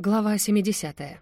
Глава 70.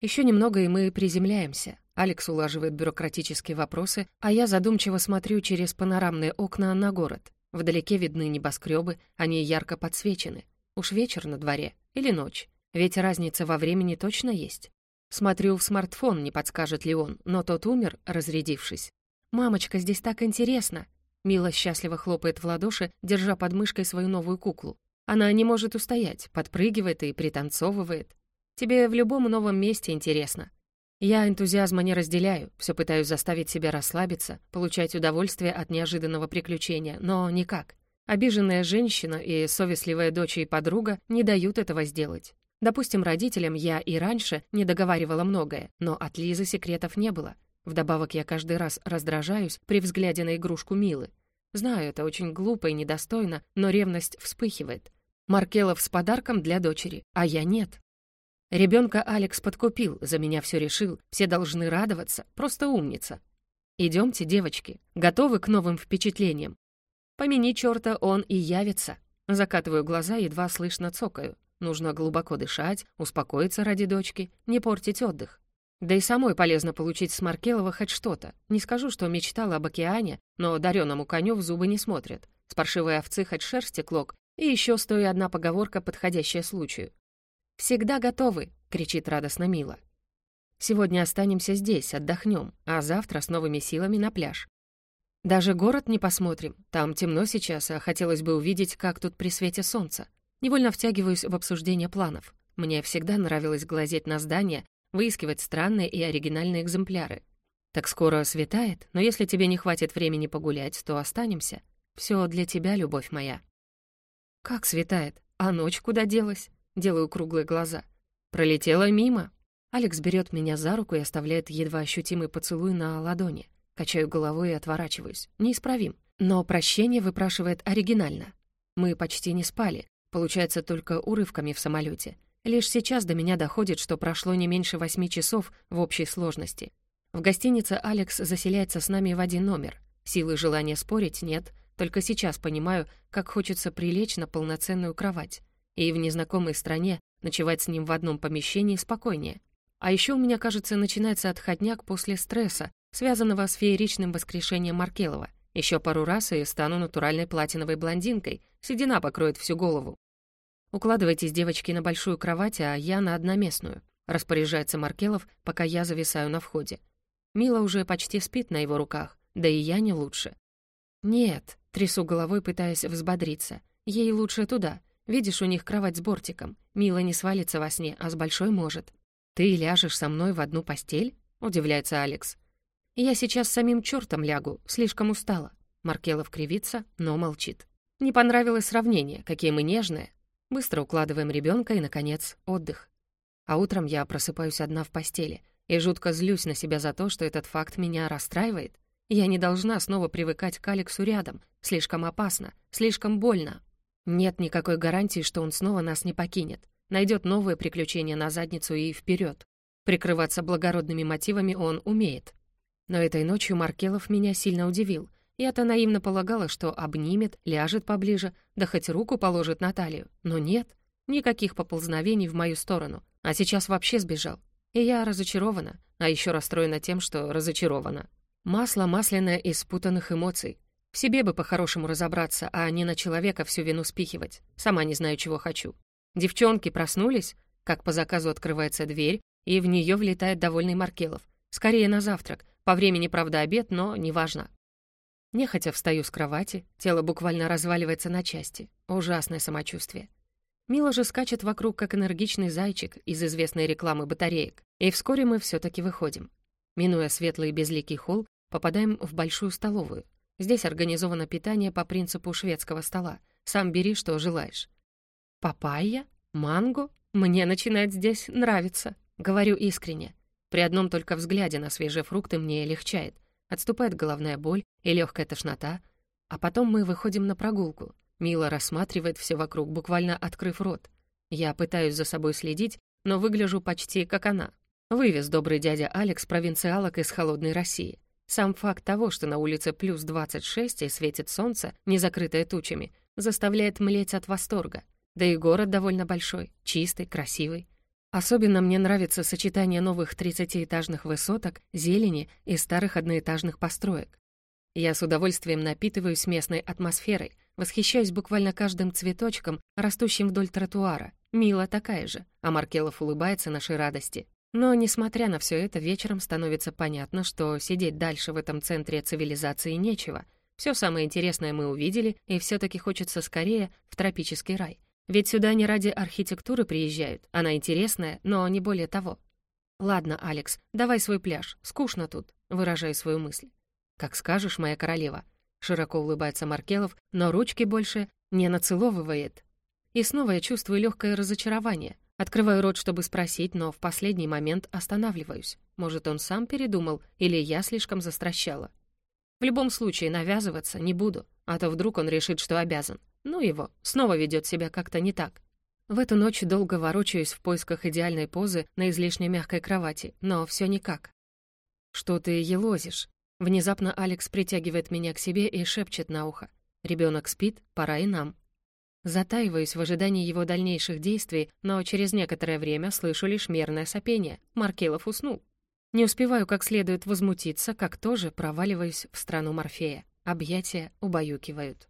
Еще немного, и мы приземляемся. Алекс улаживает бюрократические вопросы, а я задумчиво смотрю через панорамные окна на город. Вдалеке видны небоскребы, они ярко подсвечены. Уж вечер на дворе или ночь, ведь разница во времени точно есть. Смотрю в смартфон, не подскажет ли он, но тот умер, разрядившись. «Мамочка, здесь так интересно!» Мила счастливо хлопает в ладоши, держа под мышкой свою новую куклу. Она не может устоять, подпрыгивает и пританцовывает. Тебе в любом новом месте интересно. Я энтузиазма не разделяю, все пытаюсь заставить себя расслабиться, получать удовольствие от неожиданного приключения, но никак. Обиженная женщина и совестливая дочь и подруга не дают этого сделать. Допустим, родителям я и раньше не договаривала многое, но от Лизы секретов не было. Вдобавок я каждый раз раздражаюсь при взгляде на игрушку Милы. Знаю, это очень глупо и недостойно, но ревность вспыхивает. Маркелов с подарком для дочери, а я нет. Ребенка Алекс подкупил, за меня все решил, все должны радоваться, просто умница. Идемте, девочки, готовы к новым впечатлениям? Помяни черта, он и явится. Закатываю глаза, едва слышно цокаю. Нужно глубоко дышать, успокоиться ради дочки, не портить отдых. Да и самой полезно получить с Маркелова хоть что-то. Не скажу, что мечтала об океане, но дареному коню в зубы не смотрят. С паршивой овцы хоть шерсти клок, и еще стоит одна поговорка, подходящая случаю. «Всегда готовы!» — кричит радостно Мила. «Сегодня останемся здесь, отдохнем, а завтра с новыми силами на пляж. Даже город не посмотрим, там темно сейчас, а хотелось бы увидеть, как тут при свете солнца. Невольно втягиваюсь в обсуждение планов. Мне всегда нравилось глазеть на здания, выискивать странные и оригинальные экземпляры. Так скоро светает, но если тебе не хватит времени погулять, то останемся. Все для тебя, любовь моя. Как светает? А ночь куда делась? Делаю круглые глаза. Пролетела мимо. Алекс берет меня за руку и оставляет едва ощутимый поцелуй на ладони. Качаю головой и отворачиваюсь. Неисправим. Но прощение выпрашивает оригинально. Мы почти не спали, получается только урывками в самолете. Лишь сейчас до меня доходит, что прошло не меньше восьми часов в общей сложности. В гостинице Алекс заселяется с нами в один номер. Силы желания спорить нет, только сейчас понимаю, как хочется прилечь на полноценную кровать. И в незнакомой стране ночевать с ним в одном помещении спокойнее. А еще у меня, кажется, начинается отходняк после стресса, связанного с фееричным воскрешением Маркелова. Еще пару раз и стану натуральной платиновой блондинкой, седина покроет всю голову. «Укладывайтесь, девочки, на большую кровать, а я на одноместную», распоряжается Маркелов, пока я зависаю на входе. Мила уже почти спит на его руках, да и я не лучше. «Нет», — трясу головой, пытаясь взбодриться. «Ей лучше туда. Видишь, у них кровать с бортиком. Мила не свалится во сне, а с большой может». «Ты ляжешь со мной в одну постель?» — удивляется Алекс. «Я сейчас самим чертом лягу, слишком устала». Маркелов кривится, но молчит. Не понравилось сравнение, какие мы нежные, Быстро укладываем ребенка и, наконец, отдых. А утром я просыпаюсь одна в постели и жутко злюсь на себя за то, что этот факт меня расстраивает. Я не должна снова привыкать к Алексу рядом. Слишком опасно, слишком больно. Нет никакой гарантии, что он снова нас не покинет. Найдет новые приключения на задницу и вперед. Прикрываться благородными мотивами он умеет. Но этой ночью Маркелов меня сильно удивил — я-то наивно полагала, что обнимет, ляжет поближе, да хоть руку положит на талию. Но нет, никаких поползновений в мою сторону. А сейчас вообще сбежал. И я разочарована, а еще расстроена тем, что разочарована. Масло масляное из спутанных эмоций. В себе бы по-хорошему разобраться, а не на человека всю вину спихивать. Сама не знаю, чего хочу. Девчонки проснулись, как по заказу открывается дверь, и в нее влетает довольный Маркелов. Скорее на завтрак. По времени, правда, обед, но неважно. Нехотя встаю с кровати, тело буквально разваливается на части. Ужасное самочувствие. Мила же скачет вокруг, как энергичный зайчик из известной рекламы батареек. И вскоре мы все таки выходим. Минуя светлый безликий холл, попадаем в большую столовую. Здесь организовано питание по принципу шведского стола. Сам бери, что желаешь. Папайя? Манго? Мне начинает здесь нравиться. Говорю искренне. При одном только взгляде на свежие фрукты мне легчает. Отступает головная боль и легкая тошнота. А потом мы выходим на прогулку. Мила рассматривает все вокруг, буквально открыв рот. Я пытаюсь за собой следить, но выгляжу почти как она. Вывез добрый дядя Алекс провинциалок из холодной России. Сам факт того, что на улице плюс 26 и светит солнце, не закрытое тучами, заставляет млеть от восторга. Да и город довольно большой, чистый, красивый. Особенно мне нравится сочетание новых 30-этажных высоток, зелени и старых одноэтажных построек. Я с удовольствием напитываюсь местной атмосферой, восхищаюсь буквально каждым цветочком, растущим вдоль тротуара. Мила такая же, а Маркелов улыбается нашей радости. Но, несмотря на все это, вечером становится понятно, что сидеть дальше в этом центре цивилизации нечего. Все самое интересное мы увидели, и все таки хочется скорее в тропический рай. Ведь сюда не ради архитектуры приезжают, она интересная, но не более того. «Ладно, Алекс, давай свой пляж, скучно тут», — выражаю свою мысль. «Как скажешь, моя королева», — широко улыбается Маркелов, но ручки больше не нацеловывает. И снова я чувствую легкое разочарование. Открываю рот, чтобы спросить, но в последний момент останавливаюсь. Может, он сам передумал, или я слишком застращала. В любом случае, навязываться не буду, а то вдруг он решит, что обязан. Ну его, снова ведет себя как-то не так. В эту ночь долго ворочаюсь в поисках идеальной позы на излишне мягкой кровати, но все никак. «Что ты елозишь?» Внезапно Алекс притягивает меня к себе и шепчет на ухо. «Ребенок спит, пора и нам». Затаиваюсь в ожидании его дальнейших действий, но через некоторое время слышу лишь мерное сопение. Маркелов уснул. Не успеваю как следует возмутиться, как тоже проваливаюсь в страну Морфея. Объятия убаюкивают.